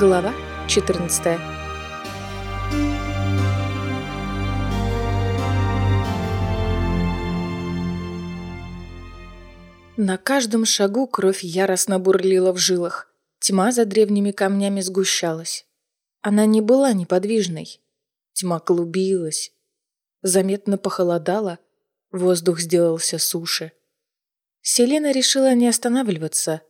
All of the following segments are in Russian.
Глава 14 На каждом шагу кровь яростно бурлила в жилах. Тьма за древними камнями сгущалась. Она не была неподвижной. Тьма клубилась. Заметно похолодало, воздух сделался суше. Селена решила не останавливаться.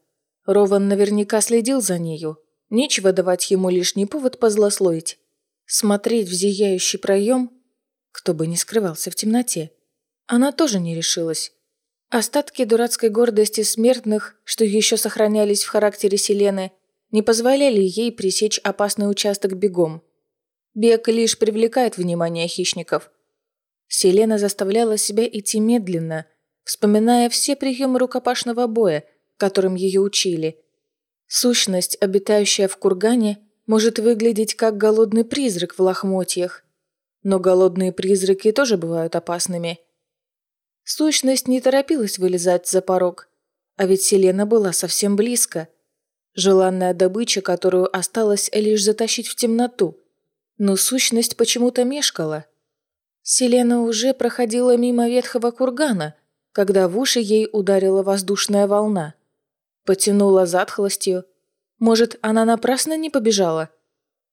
Рован наверняка следил за нею, Нечего давать ему лишний повод позлословить. Смотреть в зияющий проем, кто бы ни скрывался в темноте. Она тоже не решилась. Остатки дурацкой гордости смертных, что еще сохранялись в характере Селены, не позволяли ей пресечь опасный участок бегом. Бег лишь привлекает внимание хищников. Селена заставляла себя идти медленно, вспоминая все приемы рукопашного боя, которым ее учили – Сущность, обитающая в кургане, может выглядеть как голодный призрак в лохмотьях. Но голодные призраки тоже бывают опасными. Сущность не торопилась вылезать за порог, а ведь Селена была совсем близко. Желанная добыча, которую осталось лишь затащить в темноту. Но сущность почему-то мешкала. Селена уже проходила мимо ветхого кургана, когда в уши ей ударила воздушная волна – Потянула затхлостью. Может, она напрасно не побежала?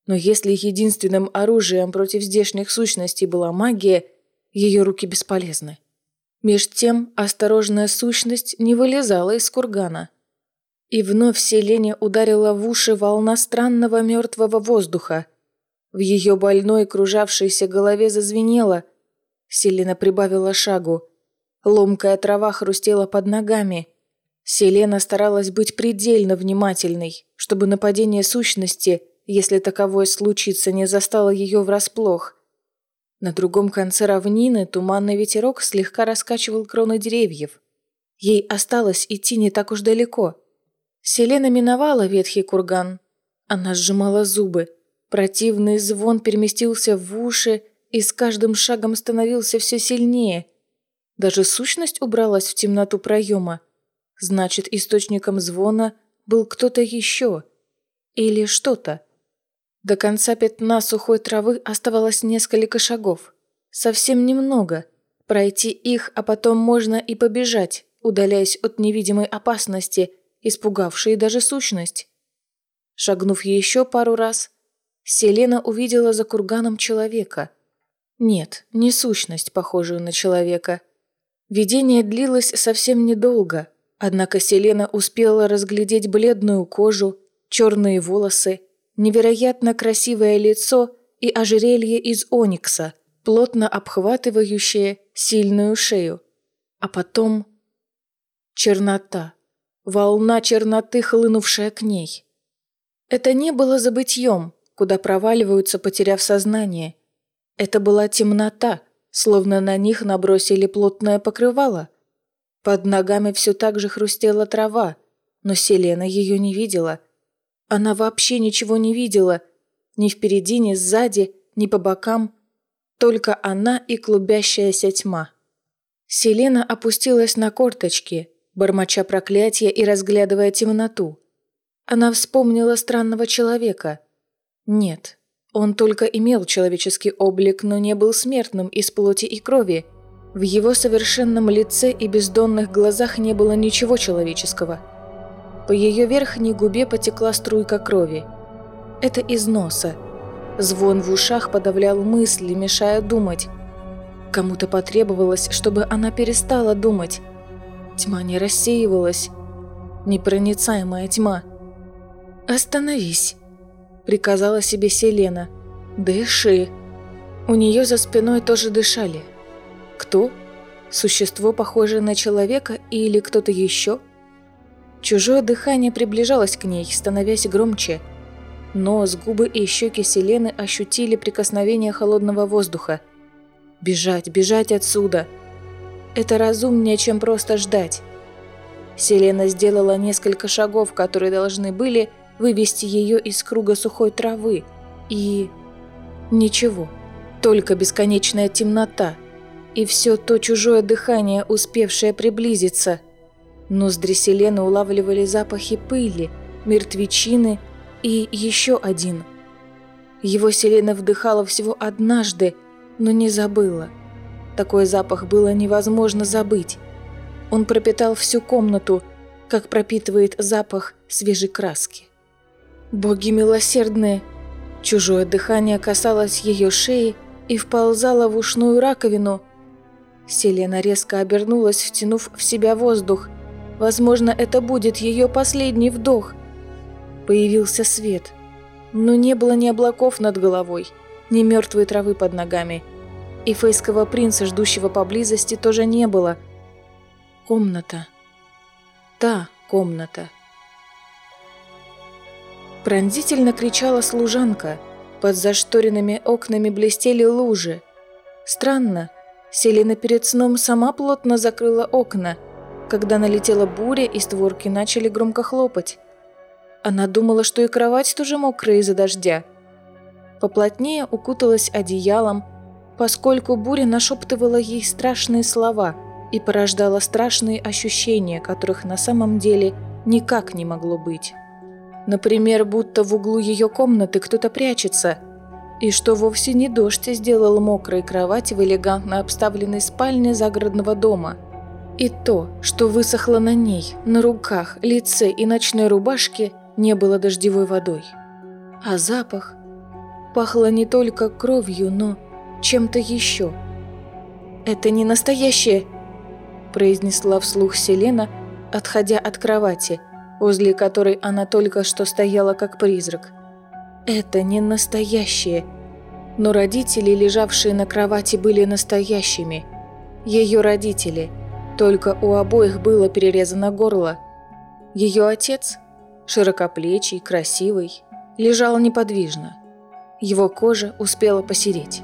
Но если единственным оружием против здешних сущностей была магия, ее руки бесполезны. Меж тем осторожная сущность не вылезала из кургана. И вновь Селене ударила в уши волна странного мертвого воздуха. В ее больной кружавшейся голове зазвенело. Селена прибавила шагу. Ломкая трава хрустела под ногами – Селена старалась быть предельно внимательной, чтобы нападение сущности, если таковое случится, не застало ее врасплох. На другом конце равнины туманный ветерок слегка раскачивал кроны деревьев. Ей осталось идти не так уж далеко. Селена миновала ветхий курган. Она сжимала зубы. Противный звон переместился в уши и с каждым шагом становился все сильнее. Даже сущность убралась в темноту проема. Значит, источником звона был кто-то еще. Или что-то. До конца пятна сухой травы оставалось несколько шагов. Совсем немного. Пройти их, а потом можно и побежать, удаляясь от невидимой опасности, испугавшей даже сущность. Шагнув еще пару раз, Селена увидела за курганом человека. Нет, не сущность, похожую на человека. Видение длилось совсем недолго – Однако Селена успела разглядеть бледную кожу, черные волосы, невероятно красивое лицо и ожерелье из оникса, плотно обхватывающее сильную шею. А потом... Чернота. Волна черноты, хлынувшая к ней. Это не было забытьем, куда проваливаются, потеряв сознание. Это была темнота, словно на них набросили плотное покрывало – под ногами все так же хрустела трава, но Селена ее не видела. Она вообще ничего не видела. Ни впереди, ни сзади, ни по бокам. Только она и клубящаяся тьма. Селена опустилась на корточки, бормоча проклятия и разглядывая темноту. Она вспомнила странного человека. Нет, он только имел человеческий облик, но не был смертным из плоти и крови – в его совершенном лице и бездонных глазах не было ничего человеческого. По ее верхней губе потекла струйка крови. Это из носа. Звон в ушах подавлял мысли, мешая думать. Кому-то потребовалось, чтобы она перестала думать. Тьма не рассеивалась. Непроницаемая тьма. «Остановись», — приказала себе Селена. «Дыши». У нее за спиной тоже дышали. Кто? Существо, похожее на человека или кто-то еще? Чужое дыхание приближалось к ней, становясь громче. Нос, губы и щеки Селены ощутили прикосновение холодного воздуха. Бежать, бежать отсюда. Это разумнее, чем просто ждать. Селена сделала несколько шагов, которые должны были вывести ее из круга сухой травы. И... Ничего. Только бесконечная темнота – и все то чужое дыхание, успевшее приблизиться. Ноздри Селены улавливали запахи пыли, мертвечины И еще один. Его Селена вдыхала всего однажды, но не забыла. Такой запах было невозможно забыть. Он пропитал всю комнату, как пропитывает запах свежей краски. Боги милосердные! Чужое дыхание касалось ее шеи и вползало в ушную раковину. Селена резко обернулась, втянув в себя воздух. Возможно, это будет ее последний вдох. Появился свет. Но не было ни облаков над головой, ни мертвой травы под ногами. И фейского принца, ждущего поблизости, тоже не было. Комната. Та комната. Пронзительно кричала служанка. Под зашторенными окнами блестели лужи. Странно, Селина перед сном сама плотно закрыла окна, когда налетела буря и створки начали громко хлопать. Она думала, что и кровать тоже мокрая из-за дождя. Поплотнее укуталась одеялом, поскольку буря нашептывала ей страшные слова и порождала страшные ощущения, которых на самом деле никак не могло быть. Например, будто в углу ее комнаты кто-то прячется, и что вовсе не дождь сделал мокрой кровати в элегантно обставленной спальне загородного дома. И то, что высохло на ней, на руках, лице и ночной рубашке, не было дождевой водой. А запах пахло не только кровью, но чем-то еще. «Это не настоящее!» – произнесла вслух Селена, отходя от кровати – возле которой она только что стояла как призрак. Это не настоящее. Но родители, лежавшие на кровати, были настоящими. Ее родители. Только у обоих было перерезано горло. Ее отец, широкоплечий, красивый, лежал неподвижно. Его кожа успела посереть.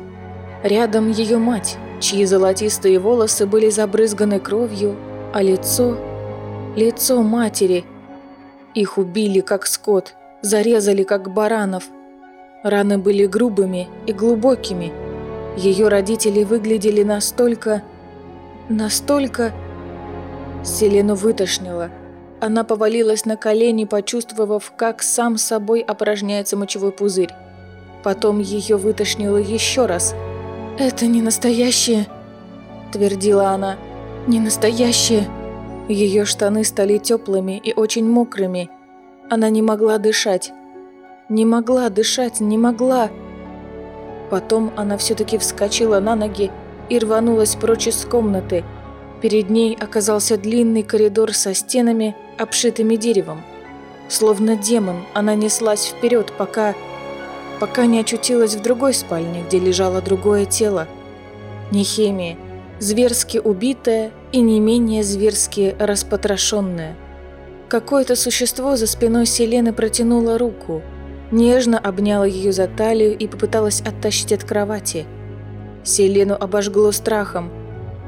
Рядом ее мать, чьи золотистые волосы были забрызганы кровью, а лицо... Лицо матери – их убили, как скот, зарезали, как баранов. Раны были грубыми и глубокими. Ее родители выглядели настолько... Настолько... Селену вытошнило. Она повалилась на колени, почувствовав, как сам собой опорожняется мочевой пузырь. Потом ее вытошнило еще раз. «Это не настоящее», – твердила она. «Не настоящее». Ее штаны стали теплыми и очень мокрыми. Она не могла дышать. Не могла дышать, не могла. Потом она все-таки вскочила на ноги и рванулась прочь из комнаты. Перед ней оказался длинный коридор со стенами, обшитыми деревом. Словно демон, она неслась вперед, пока... пока не очутилась в другой спальне, где лежало другое тело. Нехемия, зверски убитая и не менее зверски распотрошенная. Какое-то существо за спиной Селены протянуло руку, нежно обняло ее за талию и попыталась оттащить от кровати. Селену обожгло страхом.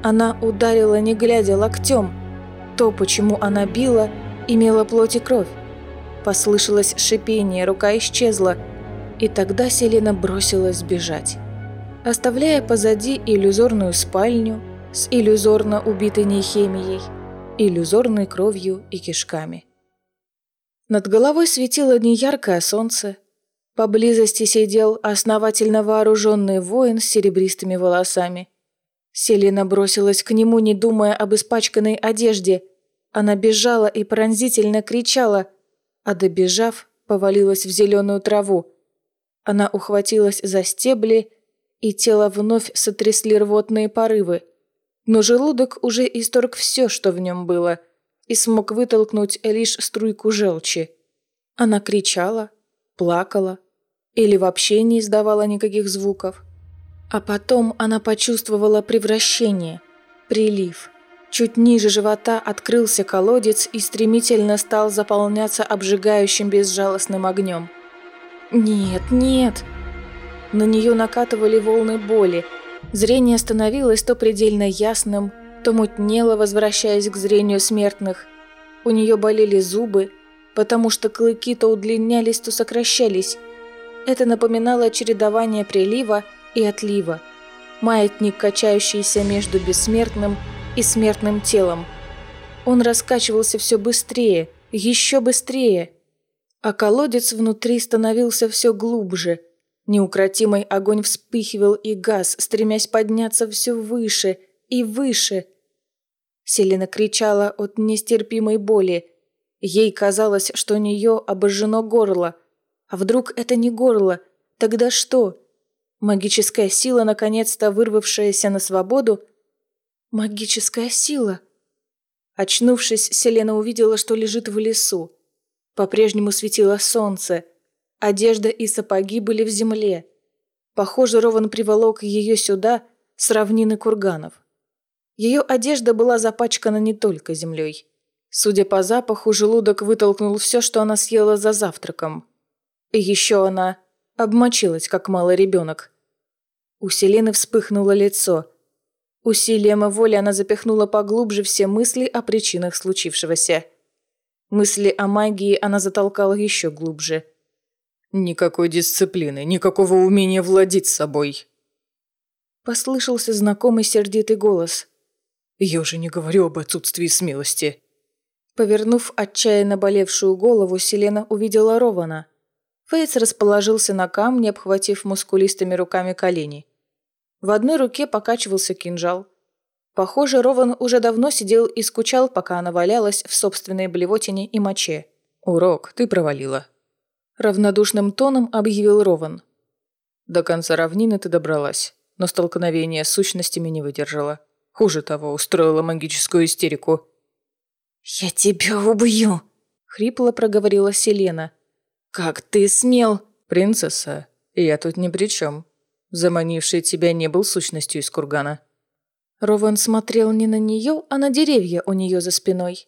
Она ударила, не глядя, локтем. То, почему она била, имело плоть и кровь. Послышалось шипение, рука исчезла, и тогда Селена бросилась бежать оставляя позади иллюзорную спальню с иллюзорно убитой нейхемией, иллюзорной кровью и кишками. Над головой светило неяркое солнце, поблизости сидел основательно вооруженный воин с серебристыми волосами. Селина бросилась к нему, не думая об испачканной одежде. Она бежала и пронзительно кричала, а добежав, повалилась в зеленую траву. Она ухватилась за стебли и тело вновь сотрясли рвотные порывы. Но желудок уже исторг все, что в нем было, и смог вытолкнуть лишь струйку желчи. Она кричала, плакала или вообще не издавала никаких звуков. А потом она почувствовала превращение, прилив. Чуть ниже живота открылся колодец и стремительно стал заполняться обжигающим безжалостным огнем. «Нет, нет!» На нее накатывали волны боли. Зрение становилось то предельно ясным, то мутнело, возвращаясь к зрению смертных. У нее болели зубы, потому что клыки то удлинялись, то сокращались. Это напоминало чередование прилива и отлива. Маятник, качающийся между бессмертным и смертным телом. Он раскачивался все быстрее, еще быстрее. а колодец внутри становился все глубже. Неукротимый огонь вспыхивал и газ, стремясь подняться все выше и выше. Селена кричала от нестерпимой боли. Ей казалось, что у нее обожжено горло. А вдруг это не горло? Тогда что? Магическая сила, наконец-то вырвавшаяся на свободу? Магическая сила? Очнувшись, Селена увидела, что лежит в лесу. По-прежнему светило солнце. Одежда и сапоги были в земле. Похоже, Рован приволок ее сюда с равнины курганов. Ее одежда была запачкана не только землей. Судя по запаху, желудок вытолкнул все, что она съела за завтраком. И еще она обмочилась, как малый ребенок. У Селены вспыхнуло лицо. Усилием воли она запихнула поглубже все мысли о причинах случившегося. Мысли о магии она затолкала еще глубже. «Никакой дисциплины, никакого умения владеть собой!» Послышался знакомый сердитый голос. «Я же не говорю об отсутствии смелости!» Повернув отчаянно болевшую голову, Селена увидела Рована. Фейс расположился на камне, обхватив мускулистыми руками колени. В одной руке покачивался кинжал, Похоже, Рован уже давно сидел и скучал, пока она валялась в собственной блевотине и моче. «Урок ты провалила», – равнодушным тоном объявил Рован. «До конца равнины ты добралась, но столкновение с сущностями не выдержала. Хуже того, устроила магическую истерику». «Я тебя убью!» – хрипло проговорила Селена. «Как ты смел?» «Принцесса, я тут ни при чем. Заманивший тебя не был сущностью из кургана». Рован смотрел не на нее, а на деревья у нее за спиной.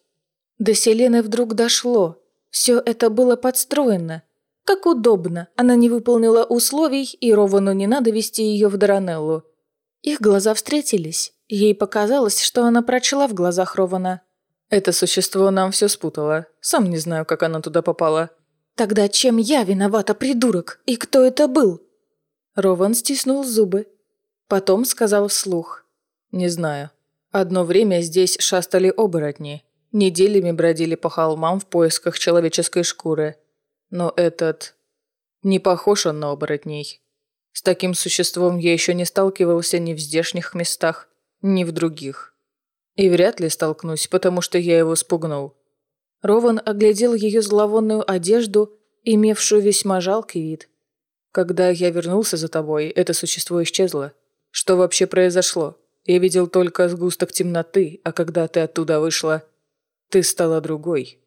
До Селены вдруг дошло. Все это было подстроено. Как удобно, она не выполнила условий, и Ровану не надо вести ее в Даранеллу. Их глаза встретились. Ей показалось, что она прочла в глазах Рована. «Это существо нам все спутало. Сам не знаю, как оно туда попало». «Тогда чем я виновата, придурок? И кто это был?» Рован стиснул зубы. Потом сказал вслух. «Не знаю. Одно время здесь шастали оборотни. Неделями бродили по холмам в поисках человеческой шкуры. Но этот... Не похож он на оборотней. С таким существом я еще не сталкивался ни в здешних местах, ни в других. И вряд ли столкнусь, потому что я его спугнул». Рован оглядел ее зловонную одежду, имевшую весьма жалкий вид. «Когда я вернулся за тобой, это существо исчезло. Что вообще произошло?» Я видел только сгусток темноты, а когда ты оттуда вышла, ты стала другой».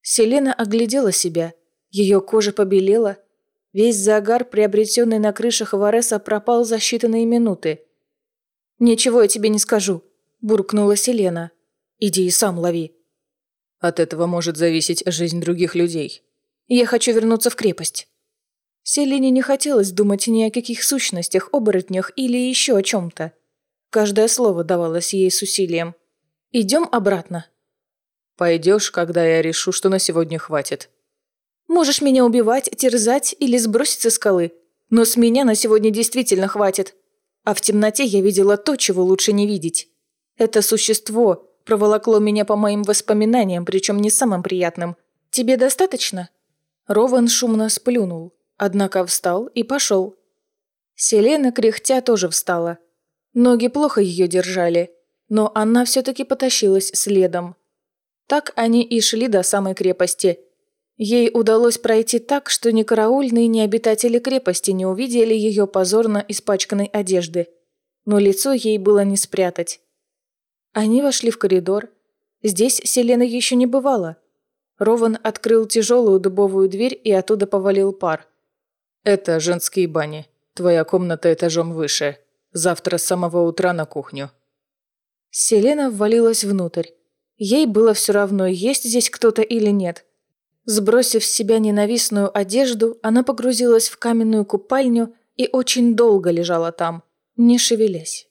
Селена оглядела себя. Ее кожа побелела. Весь загар, приобретенный на крышах Вареса, пропал за считанные минуты. «Ничего я тебе не скажу», – буркнула Селена. «Иди и сам лови». «От этого может зависеть жизнь других людей». «Я хочу вернуться в крепость». Селене не хотелось думать ни о каких сущностях, оборотнях или еще о чем-то. Каждое слово давалось ей с усилием. «Идем обратно». «Пойдешь, когда я решу, что на сегодня хватит». «Можешь меня убивать, терзать или сбросить со скалы, но с меня на сегодня действительно хватит. А в темноте я видела то, чего лучше не видеть. Это существо проволокло меня по моим воспоминаниям, причем не самым приятным. Тебе достаточно?» Рован шумно сплюнул, однако встал и пошел. Селена, кряхтя, тоже встала – Ноги плохо ее держали, но она все-таки потащилась следом. Так они и шли до самой крепости. Ей удалось пройти так, что ни караульные, ни обитатели крепости не увидели ее позорно испачканной одежды. Но лицо ей было не спрятать. Они вошли в коридор. Здесь Селена еще не бывала. Рован открыл тяжелую дубовую дверь и оттуда повалил пар. «Это женские бани. Твоя комната этажом выше», Завтра с самого утра на кухню». Селена ввалилась внутрь. Ей было все равно, есть здесь кто-то или нет. Сбросив с себя ненавистную одежду, она погрузилась в каменную купальню и очень долго лежала там, не шевелясь.